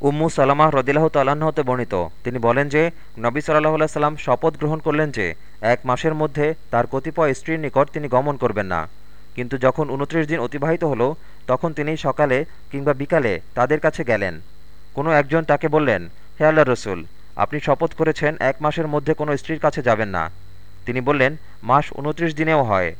উম্মু সালামাহ রদিল্লাহ তাল্লাহ্ন হতে বর্ণিত। তিনি বলেন যে, নবী সাল্লাহ সাল্লাম শপথ গ্রহণ করলেন যে, এক মাসের মধ্যে তার কতিপয় স্ত্রীর নিকট তিনি গমন করবেন না। কিন্তু যখন উনত্রিশ দিন অতিবাহিত হলো, তখন তিনি সকালে কিংবা বিকালে তাদের কাছে গেলেন। কোনো একজন তাকে বললেন, হে আল্লাহ রসুল, আপনি শপথ করেছেন এক মাসের মধ্যে কোনো স্ত্রীর কাছে যাবেন না। তিনি বললেন, মাস উনত্রিশ দিনেও হয়।